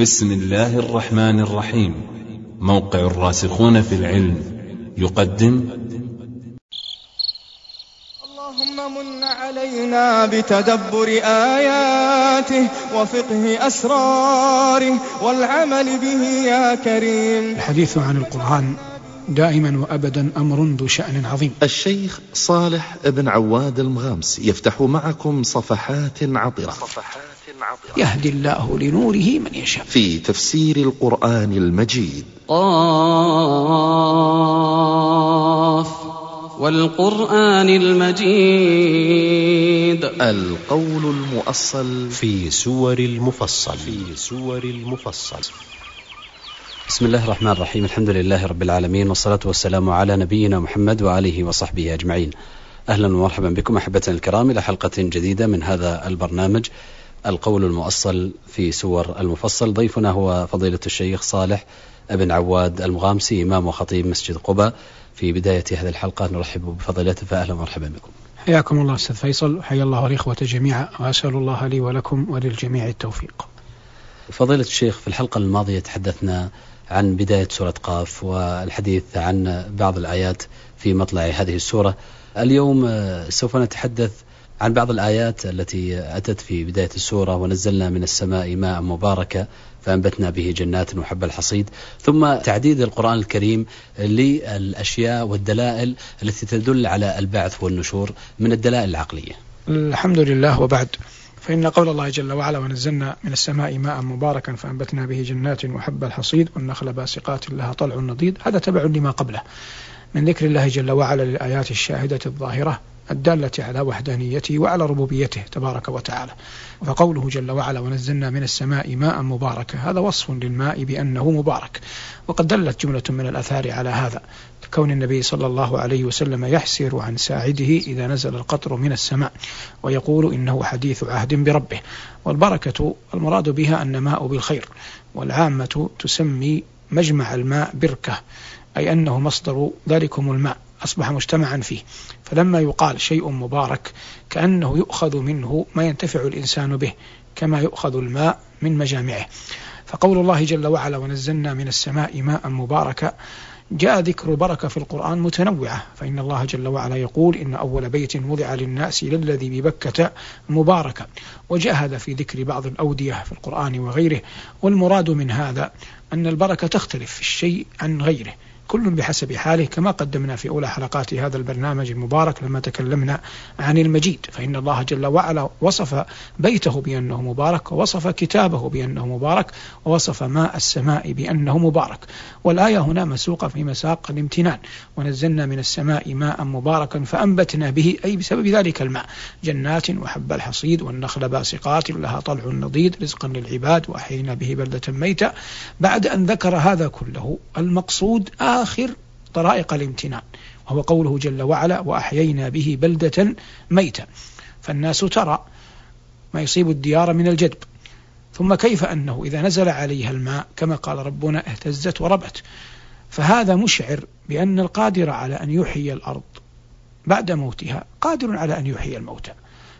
بسم الله الرحمن الرحيم موقع الراسخون في العلم يقدم اللهم من علينا بتدبر آياته وفقه أسراره والعمل به يا كريم الحديث عن القرآن دائما وابدا أمر ذو شأن عظيم. الشيخ صالح بن عواد المغامس يفتح معكم صفحات عطرة. صفحات. يهدي الله لنوره من يشاء. في تفسير القرآن المجيد. قاف والقرآن المجيد. القول المؤصل في سور المفصل. في سور المفصل. بسم الله الرحمن الرحيم الحمد لله رب العالمين والصلاة والسلام على نبينا محمد وآله وصحبه أجمعين أهلا ومرحبا بكم أحبتنا الكرام إلى حلقة جديدة من هذا البرنامج القول المؤصل في سور المفصل. ضيفنا هو فضيلة الشيخ صالح بن عواد المغامسي إمام وخطيب مسجد قباء. في بداية هذه الحلقة نرحب بفضيلته فأهلا ومرحبا بكم. حياكم الله أستاذ فيصل وحيا الله الإخوة جميعا وأسأل الله لي ولكم وللجميع التوفيق. فضيلة الشيخ في الحلقة الماضية تحدثنا عن بداية سورة قاف والحديث عن بعض الآيات في مطلع هذه السورة. اليوم آه، سوف نتحدث عن بعض الآيات التي أتت في بداية السورة ونزلنا من السماء ماء مباركا فأنبتنا به جنات وحب الحصيد. ثم تعديد القرآن الكريم للأشياء والدلائل التي تدل على البعث والنشور من الدلائل العقلية. الحمد لله وبعد. فإن قول الله جل وعلا ونزلنا من السماء ماء مباركا فأنبتنا به جنات وحب الحصيد والنخل باسقات لها طلع نضيد. هذا تبع لما قبله. من ذكر الله جل وعلا للآيات الشاهدة الظاهرة الدالة على وحدانيته وعلى ربوبيته تبارك وتعالى. فقوله جل وعلا ونزلنا من السماء ماء مباركا هذا وصف للماء بأنه مبارك. وقد دلت جملة من الأثار على هذا. كون النبي صلى الله عليه وسلم يحسر عن ساعده إذا نزل القطر من السماء ويقول إنه حديث عهد بربه. والبركة المراد بها النماء بالخير والعامة تسمي مجمع الماء بركة أي أنه مصدر ذلكم الماء. أصبح مجتمعا فيه. فلما يقال شيء مبارك كأنه يؤخذ منه ما ينتفع الإنسان به كما يؤخذ الماء من مجامعه. فقول الله جل وعلا ونزلنا من السماء ماء مباركا جاء ذكر بركة في القرآن متنوعة. فإن الله جل وعلا يقول إن أول بيت وضع للناس للذي ببكة مباركا وجاء هذا في ذكر بعض الأودية في القرآن وغيره. والمراد من هذا أن البركة تختلف في الشيء عن غيره. كل بحسب حاله كما قدمنا في أولى حلقات هذا البرنامج المبارك لما تكلمنا عن المجيد. فإن الله جل وعلا وصف بيته بأنه مبارك ووصف كتابه بأنه مبارك ووصف ماء السماء بأنه مبارك. والآية هنا مسوقة في مساق الامتنان. ونزلنا من السماء ماء مباركا فأنبتنا به أي بسبب ذلك الماء. جنات وحب الحصيد والنخل باسقات لها طلع نضيد رزقا للعباد وأحيينا به بلدة ميتة. بعد أن ذكر هذا كله المقصود آه آخر طرائق الامتنان وهو قوله جل وعلا وأحيينا به بلدة ميتة. فالناس ترى ما يصيب الديار من الجدب. ثم كيف أنه إذا نزل عليها الماء كما قال ربنا اهتزت وربت. فهذا مشعر بأن القادر على أن يحيي الأرض بعد موتها قادر على أن يحيي الموتى.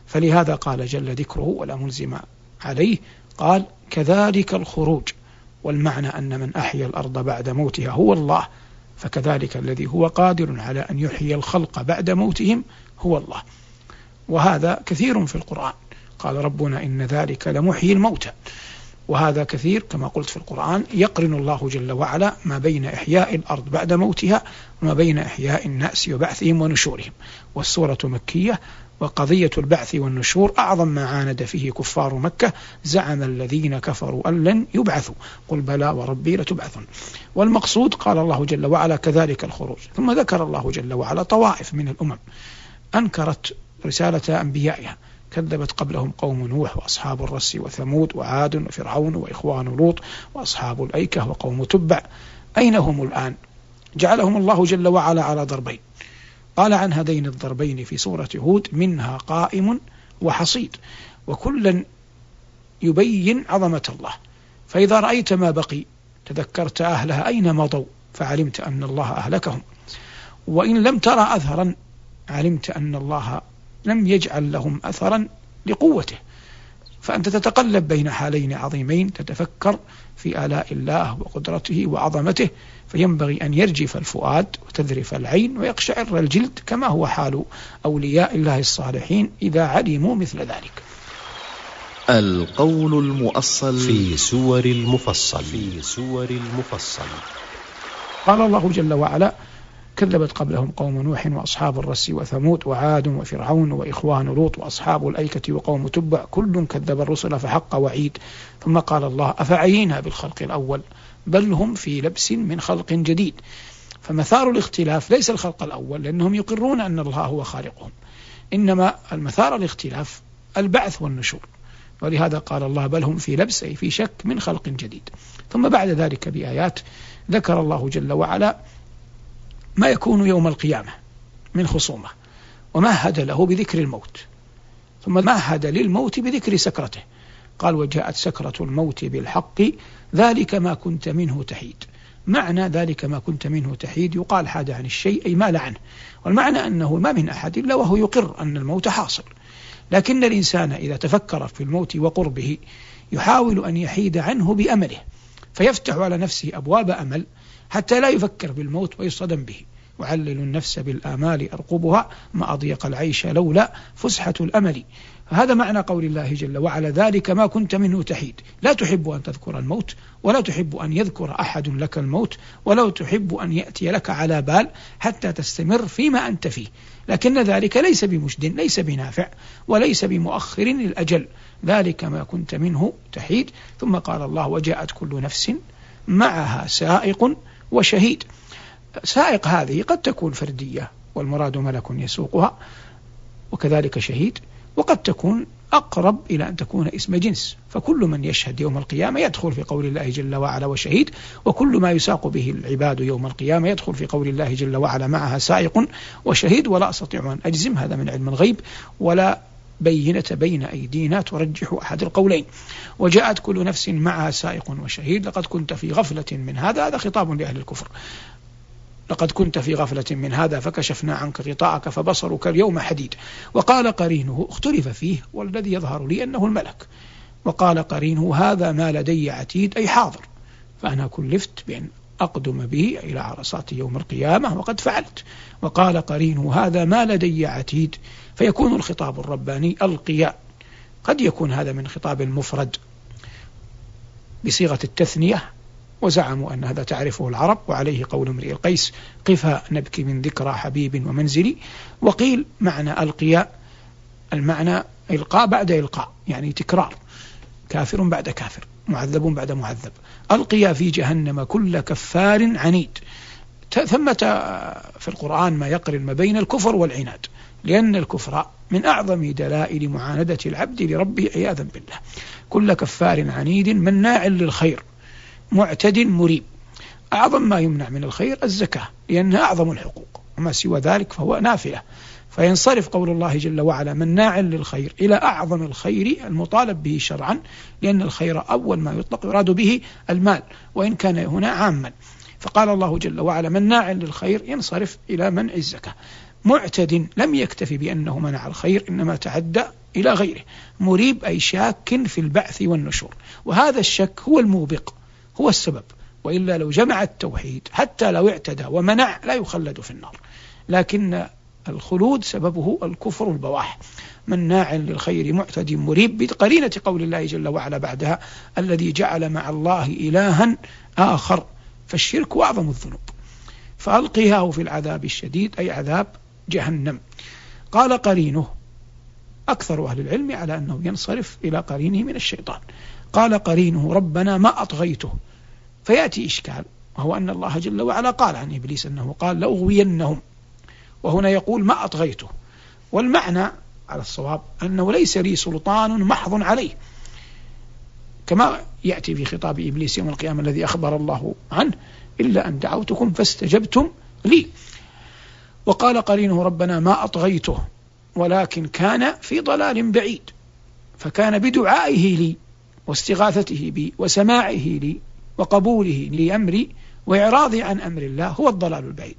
فلهذا قال جل ذكره ولا ملزم عليه قال كذلك الخروج. والمعنى أن من أحيا الأرض بعد موتها هو الله. فكذلك الذي هو قادر على أن يحيي الخلق بعد موتهم هو الله. وهذا كثير في القرآن. قال ربنا إن ذلك لمحيي الموتى. وهذا كثير كما قلت في القرآن. يقرن الله جل وعلا ما بين إحياء الأرض بعد موتها وما بين إحياء الناس وبعثهم ونشورهم. والسورة مكية وقضية البعث والنشور أعظم ما عاند فيه كفار مكة زعم الذين كفروا أن لن يبعثوا. قل بلى وربي لتبعثن. والمقصود قال الله جل وعلا كذلك الخروج. ثم ذكر الله جل وعلا طوائف من الأمم. أنكرت رسالة أنبيائها. كذبت قبلهم قوم نوح وأصحاب الرس وثمود وعاد وفرعون وإخوان لوط وأصحاب الأيكة وقوم تبع. أين هم الآن؟ جعلهم الله جل وعلا على ضربين. قال عن هذين الضربين في سورة هود منها قائم وحصيد وكلا يبين عظمة الله. فإذا رأيت ما بقي تذكرت أهلها أين مضوا فعلمت أن الله أهلكهم. وإن لم ترى أثرا علمت أن الله لم يجعل لهم أثرا لقوته. فأنت تتقلب بين حالين عظيمين تتفكر في آلاء الله وقدرته وعظمته فينبغي أن يرجف الفؤاد وتذرف العين ويقشعر الجلد كما هو حال أولياء الله الصالحين إذا علموا مثل ذلك. القول المؤصل في سور المفصل. في سور المفصل. قال الله جل وعلا كذبت قبلهم قوم نوح وأصحاب الرس وثمود وعاد وفرعون وإخوان لوط وأصحاب الأيكة وقوم تبع كل كذب الرسل فحق وعيد. ثم قال الله أفعينا بالخلق الأول؟ بل هم في لبس من خلق جديد. فمثار الاختلاف ليس الخلق الأول لأنهم يقرون أن الله هو خالقهم. إنما المثار الاختلاف البعث والنشور. ولهذا قال الله بل هم في لبس أي في شك من خلق جديد. ثم بعد ذلك بآيات ذكر الله جل وعلا ما يكون يوم القيامة من خصومة. ومهد له بذكر الموت. ثم مهد للموت بذكر سكرته. قال وجاءت سكرة الموت بالحق ذلك ما كنت منه تحيد. معنى ذلك ما كنت منه تحيد يقال حاد عن الشيء أي مال عنه. والمعنى أنه ما من أحد إلا وهو يقر أن الموت حاصل. لكن الإنسان إذا تفكر في الموت وقربه يحاول أن يحيد عنه بأمله فيفتح على نفسه أبواب أمل حتى لا يفكر بالموت ويصطدم به. وعلل النفس بالآمال أرقبها ما أضيق العيش لولا فسحة الأمل. هذا معنى قول الله جل وعلا ذلك ما كنت منه تحيد. لا تحب أن تذكر الموت ولا تحب أن يذكر أحد لك الموت ولا تحب أن يأتي لك على بال حتى تستمر فيما أنت فيه. لكن ذلك ليس بمجد ليس بنافع وليس بمؤخر للأجل. ذلك ما كنت منه تحيد. ثم قال الله وجاءت كل نفس معها سائق وشهيد. سائق هذه قد تكون فردية والمراد ملك يسوقها وكذلك شهيد وقد تكون أقرب إلى أن تكون اسم جنس. فكل من يشهد يوم القيامة يدخل في قول الله جل وعلا وشهيد وكل ما يساق به العباد يوم القيامة يدخل في قول الله جل وعلا معها سائق وشهيد ولا أستطيع أن أجزم هذا من علم الغيب. ولا بينة بين أيدينا ترجح أحد القولين. وجاءت كل نفس معها سائق وشهيد لقد كنت في غفلة من هذا هذا خطاب لأهل الكفر. لقد كنت في غفلة من هذا فكشفنا عنك غطاءك فبصرك اليوم حديد. وقال قرينه اختلف فيه والذي يظهر لي أنه الملك. وقال قرينه هذا ما لدي عتيد أي حاضر. فأنا كلفت بأن أقدم به إلى عرصات يوم القيامة وقد فعلت. وقال قرينه هذا ما لدي عتيد فيكون الخطاب الرباني ألقيا. قد يكون هذا من خطاب المفرد بصيغة التثنية وزعموا أن هذا تعرفه العرب وعليه قول امرئ القيس قفا نبكي من ذكرى حبيب ومنزلي. وقيل معنى القياء المعنى إلقاء بعد إلقاء يعني تكرار. كافر بعد كافر معذب بعد معذب. ألقي في جهنم كل كفار عنيد. ثمة في القرآن ما يقرن ما بين الكفر والعناد لأن الكفر من أعظم دلائل معاندة العبد لربه عياذا بالله. كل كفار عنيد مناع للخير. معتد مريب. أعظم ما يمنع من الخير الزكاة لأنها أعظم الحقوق وما سوى ذلك فهو نافلة. فينصرف قول الله جل وعلا مناع للخير إلى أعظم الخير المطالب به شرعا لأن الخير أول ما يطلق يراد به المال وإن كان هنا عاما. فقال الله جل وعلا مناع للخير ينصرف إلى منع الزكاة. معتد لم يكتفي بأنه منع الخير إنما تعدى إلى غيره. مريب أي شاك في البعث والنشور. وهذا الشك هو الموبق. هو السبب. وإلا لو جمع التوحيد حتى لو اعتدى ومنع لا يخلد في النار. لكن الخلود سببه الكفر البواح مناع للخير معتد مريب بقرينة قول الله جل وعلا بعدها الذي جعل مع الله إلها آخر. فالشرك أعظم الذنوب. فألقياه في العذاب الشديد أي عذاب جهنم. قال قرينه أكثر أهل العلم على أنه ينصرف إلى قرينه من الشيطان. قال قرينه ربنا ما أطغيته. فيأتي إشكال وهو أن الله جل وعلا قال عن إبليس أنه قال لأغوينهم وهنا يقول ما أطغيته. والمعنى على الصواب أنه ليس لي سلطان محض عليه. كما يأتي في خطاب إبليس يوم القيامة الذي أخبر الله عنه إلا أن دعوتكم فاستجبتم لي. وقال قرينه ربنا ما أطغيته ولكن كان في ضلال بعيد فكان بدعائه لي. واستغاثته بي وسماعه لي وقبوله لأمري وإعراضي عن أمر الله هو الضلال البعيد.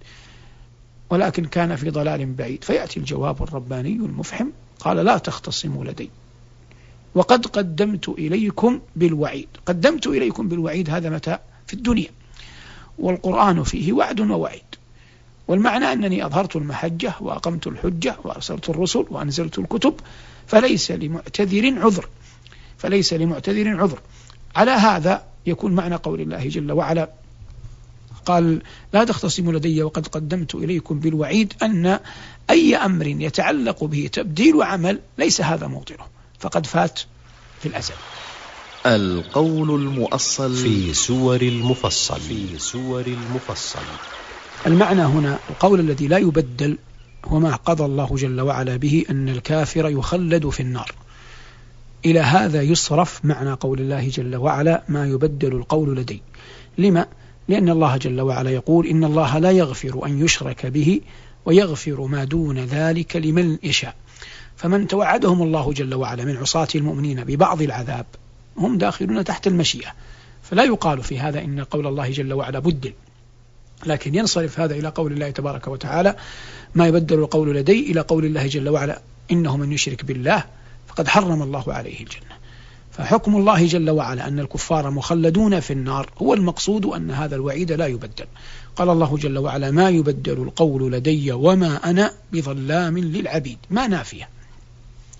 ولكن كان في ضلال بعيد. فيأتي الجواب الرباني المفحم قال لا تختصموا لدي. وقد قدمت إليكم بالوعيد. قدمت إليكم بالوعيد هذا متى؟ في الدنيا. والقرآن فيه وعد ووعيد. والمعنى أنني أظهرت المحجة وأقمت الحجة وأرسلت الرسل وأنزلت الكتب فليس لمعتذر عذر. فليس لمعتذر عذر. على هذا يكون معنى قول الله جل وعلا. قال لا تختصموا لدي وقد قدمت إليكم بالوعيد أن أي أمر يتعلق به تبديل عمل ليس هذا موطنه. فقد فات في الأزل. القول المؤصل في سور المفصل. في سور المفصل. المعنى هنا القول الذي لا يبدل هو ما قضى الله جل وعلا به أن الكافر يخلد في النار. إلى هذا يصرف معنى قول الله جل وعلا ما يبدل القول لدي. لما؟ لأن الله جل وعلا يقول إن الله لا يغفر أن يشرك به ويغفر ما دون ذلك لمن يشاء. فمن توعدهم الله جل وعلا من عصاة المؤمنين ببعض العذاب هم داخلون تحت المشيئة. فلا يقال في هذا إن قول الله جل وعلا بدل. لكن ينصرف هذا إلى قول الله تبارك وتعالى ما يبدل القول لدي إلى قول الله جل وعلا إنه من يشرك بالله فقد حرم الله عليه الجنة. فحكم الله جل وعلا أن الكفار مخلدون في النار هو المقصود أن هذا الوعيد لا يبدل. قال الله جل وعلا ما يبدل القول لدي وما أنا بظلام للعبيد. ما نافية.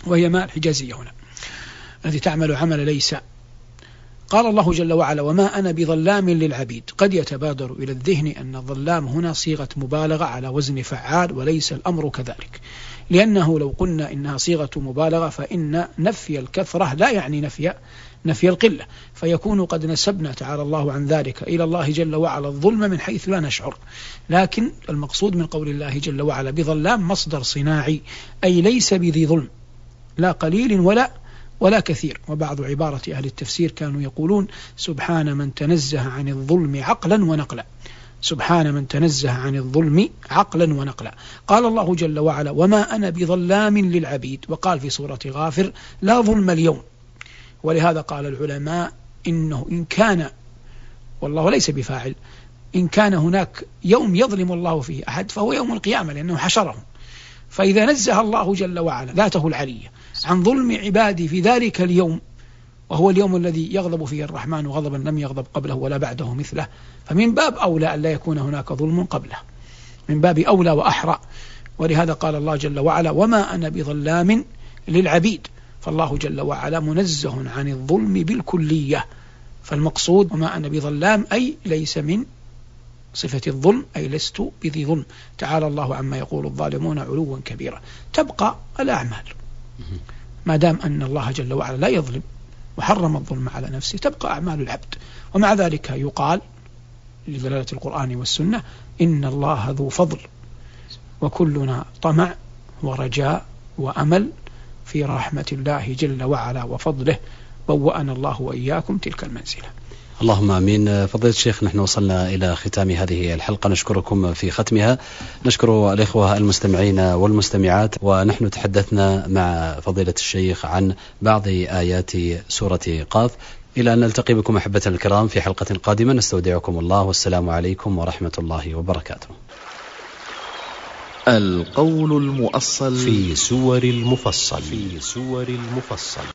وهي ما الحجازية هنا. التي تعمل عمل ليس قال الله جل وعلا وما أنا بظلام للعبيد. قد يتبادر إلى الذهن أن الظلام هنا صيغة مبالغة على وزن فعال وليس الأمر كذلك. لأنه لو قلنا إنها صيغة مبالغة فإن نفي الكثرة لا يعني نفي نفي القلة. فيكون قد نسبنا تعالى الله عن ذلك إلى الله جل وعلا الظلم من حيث لا نشعر. لكن المقصود من قول الله جل وعلا بظلام مصدر صناعي أي ليس بذي ظلم. لا قليل ولا ولا كثير. وبعض عبارة أهل التفسير كانوا يقولون سبحان من تنزه عن الظلم عقلا ونقلا. سبحان من تنزه عن الظلم عقلا ونقلا. قال الله جل وعلا وما أنا بظلام للعبيد. وقال في سورة غافر لا ظلم اليوم. ولهذا قال العلماء إنه إن كان والله ليس بفاعل إن كان هناك يوم يظلم الله فيه أحد فهو يوم القيامة لأنه حشرهم. فإذا نزه الله جل وعلا ذاته العلية. عن ظلم عبادي في ذلك اليوم وهو اليوم الذي يغضب فيه الرحمن غضبا لم يغضب قبله ولا بعده مثله. فمن باب أولى أن لا يكون هناك ظلم قبله. من باب أولى وأحرى. ولهذا قال الله جل وعلا وما أنا بظلام للعبيد. فالله جل وعلا منزه عن الظلم بالكلية. فالمقصود وما أنا بظلام أي ليس من صفة الظلم أي لست بذي ظلم. تعالى الله عما يقول الظالمون علوا كبيرا. تبقى الأعمال. ما دام أن الله جل وعلا لا يظلم وحرم الظلم على نفسه تبقى أعمال العبد. ومع ذلك يقال لدلالة القرآن والسنة إن الله ذو فضل وكلنا طمع ورجاء وأمل في رحمة الله جل وعلا وفضله بوأنا الله وإياكم تلك المنزلة. اللهم آمين. فضيلة الشيخ نحن وصلنا إلى ختام هذه الحلقة. نشكركم في ختمها. نشكر الإخوة المستمعين والمستمعات ونحن تحدثنا مع فضيلة الشيخ عن بعض آيات سورة قاف. إلى أن نلتقي بكم أحبة الكرام في حلقة قادمة. نستودعكم الله. والسلام عليكم ورحمة الله وبركاته. القول المؤصل في سور المفصل. في سور المفصل.